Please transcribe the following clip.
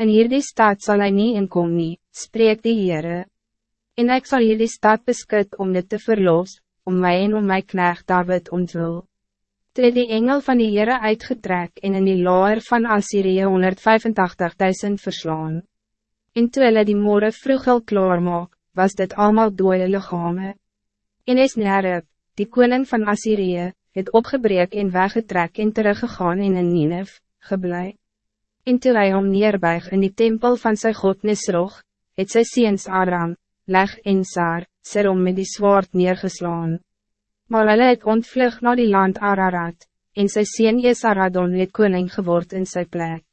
In hierdie stad zal hij niet inkom nie, spreek die Heere. En ik zal hierdie stad beskut om dit te verlos, om mij en om mijn knecht David ontwil. Toe het die engel van die Heere uitgetrek en in die laar van Assyrië 185.000 verslaan. En toe hulle die morgen vroeg al klaar maak, was dit allemaal dode lichame. En Esnerib, die koning van Assyrië, het opgebreek en weggetrek en teruggegaan en in Ninef, geblei. En toe hy om neerbuig in die tempel van sy god Nisrog, het sy seens Aram, Leg en Saar, Serom met die zwaard neergeslaan. Maar hulle het ontvlug naar die land Ararat, en sy seen Esaradon het koning geword in sy plek.